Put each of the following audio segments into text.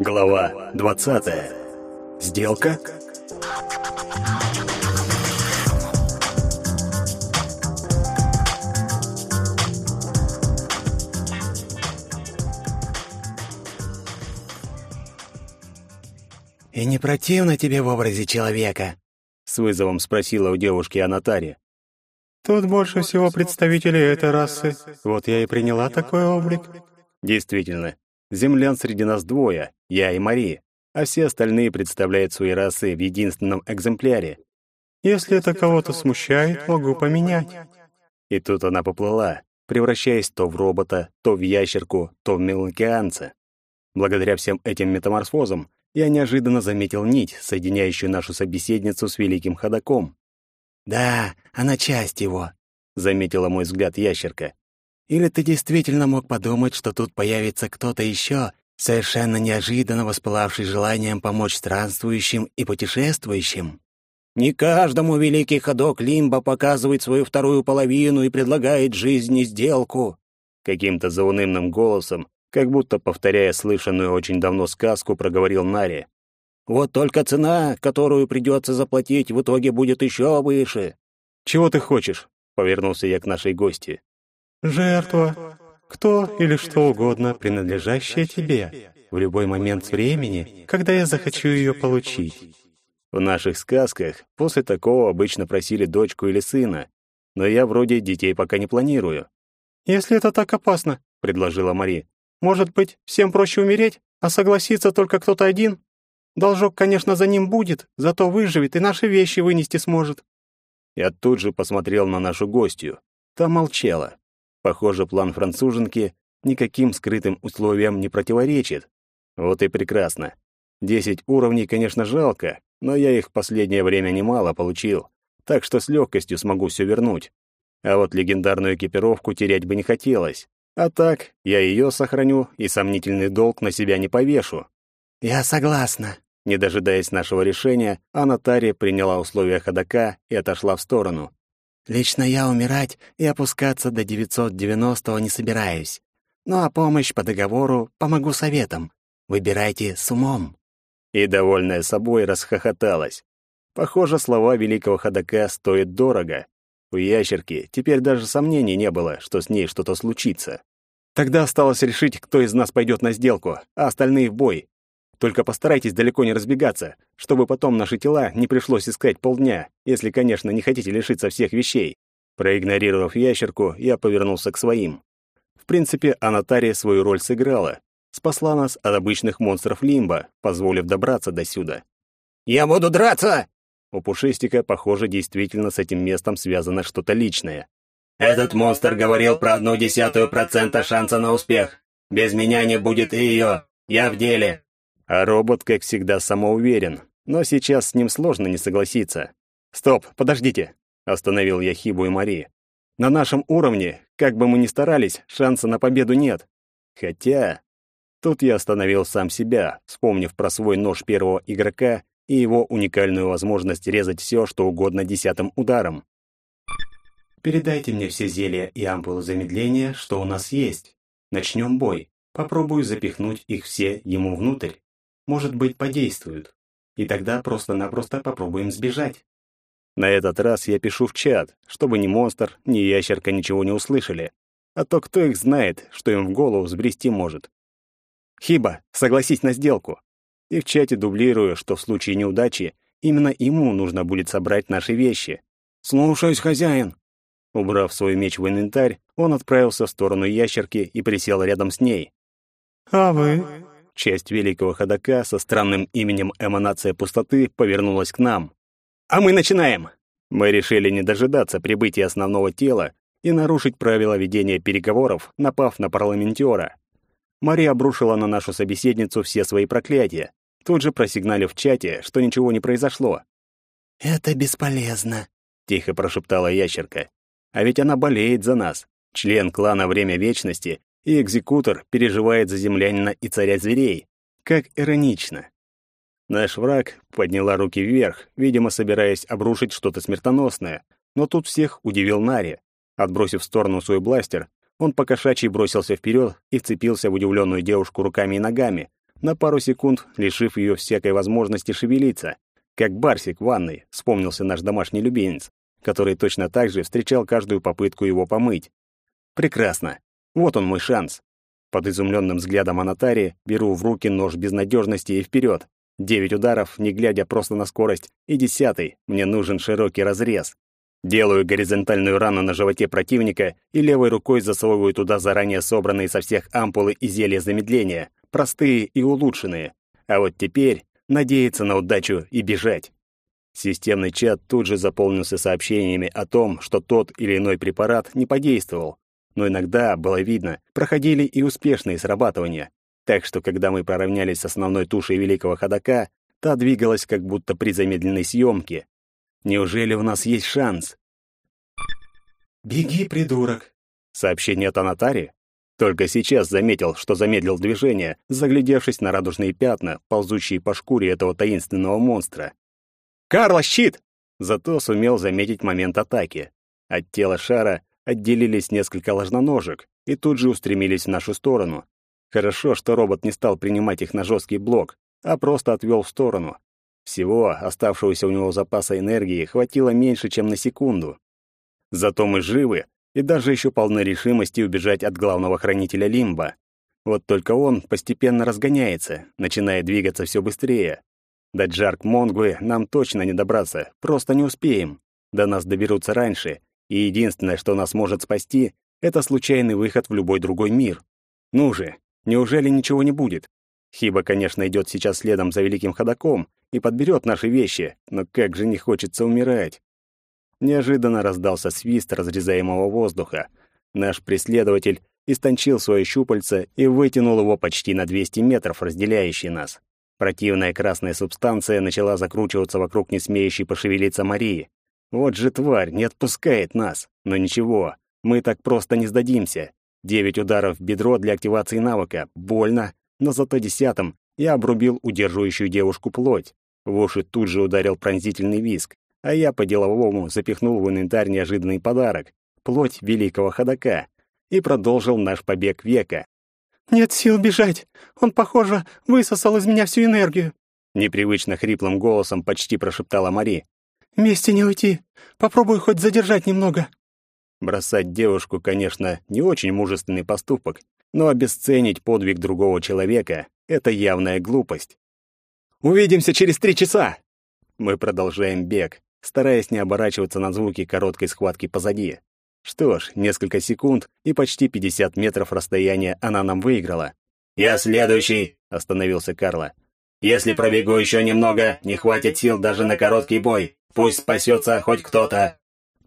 Глава 20. Сделка? «И не противно тебе в образе человека?» — с вызовом спросила у девушки Анатария. «Тут больше всего представителей этой расы. Вот я и приняла такой облик». Действительно, землян среди нас двое, я и Мария, а все остальные представляют свои расы в единственном экземпляре. «Если это кого-то смущает, могу поменять». И тут она поплыла, превращаясь то в робота, то в ящерку, то в меланкианца. Благодаря всем этим метаморфозам я неожиданно заметил нить, соединяющую нашу собеседницу с великим ходаком. «Да, она часть его», — заметила мой взгляд ящерка. «Или ты действительно мог подумать, что тут появится кто-то еще, совершенно неожиданно воспылавший желанием помочь странствующим и путешествующим?» «Не каждому великий ходок Лимба показывает свою вторую половину и предлагает жизни сделку», каким-то заунывным голосом как будто повторяя слышанную очень давно сказку, проговорил Нари. «Вот только цена, которую придется заплатить, в итоге будет еще выше». «Чего ты хочешь?» — повернулся я к нашей гости. «Жертва. Кто или что угодно, принадлежащее тебе, в любой момент времени, когда я захочу ее получить». В наших сказках после такого обычно просили дочку или сына, но я вроде детей пока не планирую. «Если это так опасно», — предложила Мари, может быть, всем проще умереть, а согласиться только кто-то один? Должок, конечно, за ним будет, зато выживет и наши вещи вынести сможет». Я тут же посмотрел на нашу гостью. Та молчала. Похоже, план француженки никаким скрытым условиям не противоречит. Вот и прекрасно. Десять уровней, конечно, жалко, но я их в последнее время немало получил, так что с легкостью смогу все вернуть. А вот легендарную экипировку терять бы не хотелось. А так, я ее сохраню и сомнительный долг на себя не повешу. Я согласна. Не дожидаясь нашего решения, Анатария приняла условия ходока и отошла в сторону. Лично я умирать и опускаться до 990-го не собираюсь. Ну а помощь по договору помогу советом. Выбирайте с умом. И, довольная собой, расхохоталась. Похоже, слова великого ходока стоят дорого. У ящерки теперь даже сомнений не было, что с ней что-то случится. Тогда осталось решить, кто из нас пойдет на сделку, а остальные в бой. Только постарайтесь далеко не разбегаться, чтобы потом наши тела не пришлось искать полдня, если, конечно, не хотите лишиться всех вещей. Проигнорировав ящерку, я повернулся к своим. В принципе, Анатария свою роль сыграла. Спасла нас от обычных монстров Лимба, позволив добраться до сюда. «Я буду драться!» У Пушистика, похоже, действительно с этим местом связано что-то личное. Этот монстр говорил про одну десятую процента шанса на успех. Без меня не будет и ее. Я в деле. А робот, как всегда, самоуверен. Но сейчас с ним сложно не согласиться. «Стоп, подождите!» — остановил я Хибу и Мари. «На нашем уровне, как бы мы ни старались, шанса на победу нет. Хотя...» Тут я остановил сам себя, вспомнив про свой нож первого игрока и его уникальную возможность резать все, что угодно десятым ударом. Передайте мне все зелья и ампулы замедления, что у нас есть. Начнем бой. Попробую запихнуть их все ему внутрь. Может быть, подействуют. И тогда просто-напросто попробуем сбежать. На этот раз я пишу в чат, чтобы ни монстр, ни ящерка ничего не услышали. А то кто их знает, что им в голову взбрести может. Хиба, согласись на сделку. И в чате дублирую, что в случае неудачи именно ему нужно будет собрать наши вещи. «Слушаюсь, хозяин!» Убрав свой меч в инвентарь, он отправился в сторону ящерки и присел рядом с ней. «А вы?» Часть великого ходока со странным именем «Эманация пустоты» повернулась к нам. «А мы начинаем!» Мы решили не дожидаться прибытия основного тела и нарушить правила ведения переговоров, напав на парламентера. Мария обрушила на нашу собеседницу все свои проклятия, тут же просигналив в чате, что ничего не произошло. «Это бесполезно», — тихо прошептала ящерка. А ведь она болеет за нас. Член клана Время Вечности и экзекутор переживает за землянина и царя зверей. Как иронично. Наш враг подняла руки вверх, видимо, собираясь обрушить что-то смертоносное, но тут всех удивил Нари. Отбросив в сторону свой бластер, он по бросился вперед и вцепился в удивленную девушку руками и ногами, на пару секунд лишив ее всякой возможности шевелиться. Как барсик в ванной, вспомнился наш домашний любимец, который точно так же встречал каждую попытку его помыть. Прекрасно. Вот он мой шанс. Под изумленным взглядом Анатари беру в руки нож безнадежности и вперед. Девять ударов, не глядя просто на скорость, и десятый. Мне нужен широкий разрез. Делаю горизонтальную рану на животе противника и левой рукой засовываю туда заранее собранные со всех ампулы и зелья замедления, простые и улучшенные. А вот теперь надеяться на удачу и бежать. Системный чат тут же заполнился сообщениями о том, что тот или иной препарат не подействовал, но иногда, было видно, проходили и успешные срабатывания. Так что, когда мы проравнялись с основной тушей великого ходока, та двигалась как будто при замедленной съемке. Неужели у нас есть шанс? «Беги, придурок!» Сообщение от Анатари? Только сейчас заметил, что замедлил движение, заглядевшись на радужные пятна, ползущие по шкуре этого таинственного монстра. «Карла, щит!» Зато сумел заметить момент атаки. От тела шара отделились несколько ложноножек и тут же устремились в нашу сторону. Хорошо, что робот не стал принимать их на жесткий блок, а просто отвел в сторону. Всего оставшегося у него запаса энергии хватило меньше, чем на секунду. Зато мы живы и даже еще полны решимости убежать от главного хранителя Лимба. Вот только он постепенно разгоняется, начиная двигаться все быстрее. До Джарк Монгвы нам точно не добраться, просто не успеем. До нас доберутся раньше, и единственное, что нас может спасти, это случайный выход в любой другой мир. Ну же, неужели ничего не будет? Хиба, конечно, идет сейчас следом за великим ходаком и подберет наши вещи, но как же не хочется умирать. Неожиданно раздался свист разрезаемого воздуха. Наш преследователь истончил свое щупальце и вытянул его почти на 200 метров, разделяющий нас. Противная красная субстанция начала закручиваться вокруг не смеющей пошевелиться Марии. Вот же тварь, не отпускает нас. Но ничего, мы так просто не сдадимся. Девять ударов в бедро для активации навыка. Больно, но зато десятым я обрубил удерживающую девушку плоть. В уши тут же ударил пронзительный виск, а я по-деловому запихнул в инвентарь неожиданный подарок — плоть великого ходока, и продолжил наш побег века. «Нет сил бежать. Он, похоже, высосал из меня всю энергию», — непривычно хриплым голосом почти прошептала Мари. Вместе не уйти. Попробуй хоть задержать немного». Бросать девушку, конечно, не очень мужественный поступок, но обесценить подвиг другого человека — это явная глупость. «Увидимся через три часа!» Мы продолжаем бег, стараясь не оборачиваться на звуки короткой схватки позади. Что ж, несколько секунд и почти 50 метров расстояния она нам выиграла. «Я следующий!» — остановился Карло. «Если пробегу еще немного, не хватит сил даже на короткий бой. Пусть спасется хоть кто-то.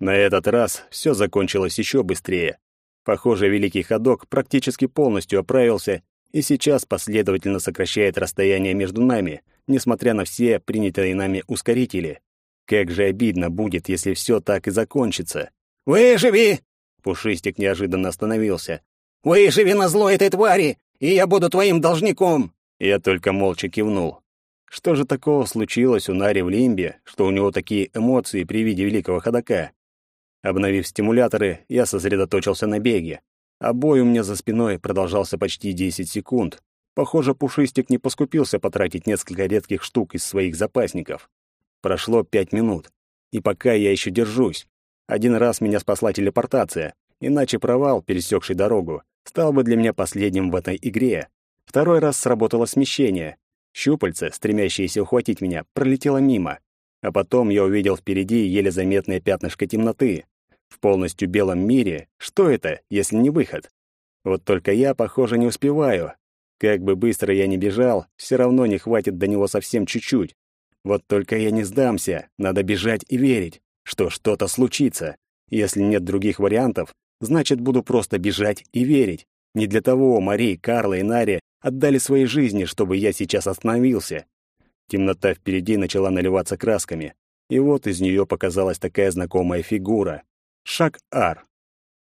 На этот раз все закончилось еще быстрее. Похоже, Великий Ходок практически полностью оправился и сейчас последовательно сокращает расстояние между нами, несмотря на все принятые нами ускорители. Как же обидно будет, если все так и закончится. «Выживи!» Пушистик неожиданно остановился. «Выживи на зло этой твари, и я буду твоим должником!» Я только молча кивнул. Что же такого случилось у Нари в Лимбе, что у него такие эмоции при виде великого ходока? Обновив стимуляторы, я сосредоточился на беге. А бой у меня за спиной продолжался почти 10 секунд. Похоже, Пушистик не поскупился потратить несколько редких штук из своих запасников. Прошло пять минут. И пока я еще держусь. Один раз меня спасла телепортация, иначе провал, пересекший дорогу, стал бы для меня последним в этой игре. Второй раз сработало смещение, Щупальце, стремящееся ухватить меня, пролетело мимо. А потом я увидел впереди еле заметное пятнышко темноты. В полностью белом мире что это, если не выход? Вот только я, похоже, не успеваю. Как бы быстро я ни бежал, все равно не хватит до него совсем чуть-чуть. Вот только я не сдамся, надо бежать и верить, что что-то случится. Если нет других вариантов, значит, буду просто бежать и верить. Не для того Мари, Карла и Нари отдали свои жизни, чтобы я сейчас остановился. Темнота впереди начала наливаться красками, и вот из нее показалась такая знакомая фигура. Шак-Ар.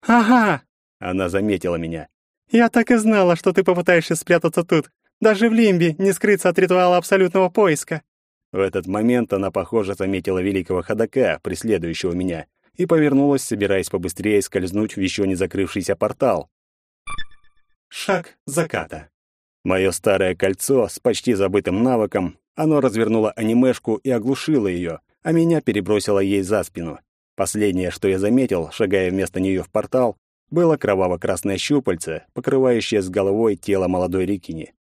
«Ага!» — она заметила меня. «Я так и знала, что ты попытаешься спрятаться тут. Даже в Лимбе не скрыться от ритуала абсолютного поиска». В этот момент она, похоже, заметила великого ходока, преследующего меня, и повернулась, собираясь побыстрее скользнуть в еще не закрывшийся портал. Шаг заката. Мое старое кольцо с почти забытым навыком, оно развернуло анимешку и оглушило ее, а меня перебросило ей за спину. Последнее, что я заметил, шагая вместо нее в портал, было кроваво-красное щупальце, покрывающее с головой тело молодой Рикини.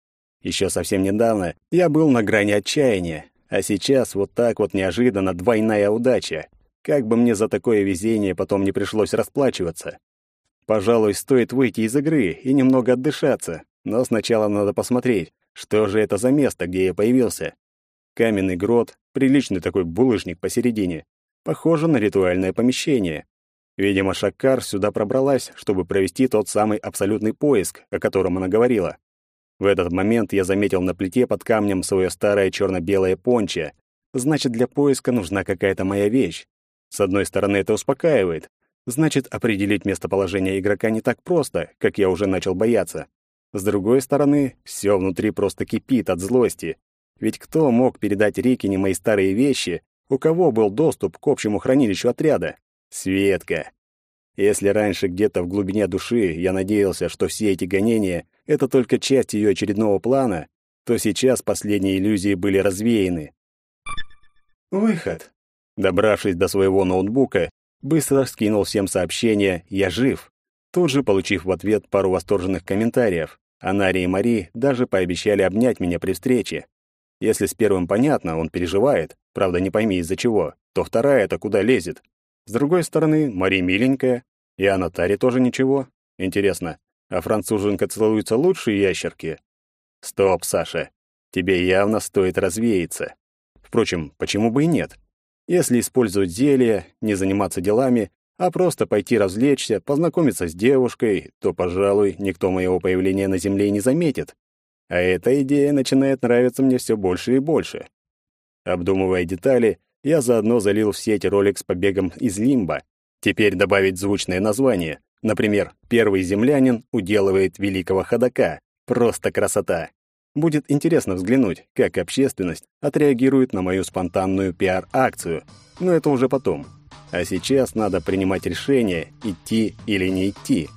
Еще совсем недавно я был на грани отчаяния, а сейчас вот так вот неожиданно двойная удача. Как бы мне за такое везение потом не пришлось расплачиваться. Пожалуй, стоит выйти из игры и немного отдышаться, но сначала надо посмотреть, что же это за место, где я появился. Каменный грот, приличный такой булыжник посередине. Похоже на ритуальное помещение. Видимо, Шаккар сюда пробралась, чтобы провести тот самый абсолютный поиск, о котором она говорила. В этот момент я заметил на плите под камнем свое старое черно-белое пончо. Значит, для поиска нужна какая-то моя вещь. С одной стороны, это успокаивает. Значит, определить местоположение игрока не так просто, как я уже начал бояться. С другой стороны, все внутри просто кипит от злости. Ведь кто мог передать Рикине мои старые вещи, у кого был доступ к общему хранилищу отряда? Светка. Если раньше где-то в глубине души я надеялся, что все эти гонения — это только часть ее очередного плана, то сейчас последние иллюзии были развеяны. Выход. Добравшись до своего ноутбука, быстро скинул всем сообщение «Я жив», тут же получив в ответ пару восторженных комментариев. Анари и Мари даже пообещали обнять меня при встрече. Если с первым понятно, он переживает, правда, не пойми из-за чего, то вторая-то куда лезет. С другой стороны, Мари миленькая, и Анатаре тоже ничего. Интересно, а француженка целуется лучше ящерки? Стоп, Саша, тебе явно стоит развеяться. Впрочем, почему бы и нет? Если использовать зелье, не заниматься делами, а просто пойти развлечься, познакомиться с девушкой, то, пожалуй, никто моего появления на Земле не заметит. А эта идея начинает нравиться мне все больше и больше. Обдумывая детали, я заодно залил в сеть ролик с побегом из Лимба. Теперь добавить звучное название. Например, «Первый землянин уделывает великого ходока». Просто красота. Будет интересно взглянуть, как общественность отреагирует на мою спонтанную пиар-акцию. Но это уже потом. А сейчас надо принимать решение, идти или не идти.